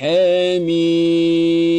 حميم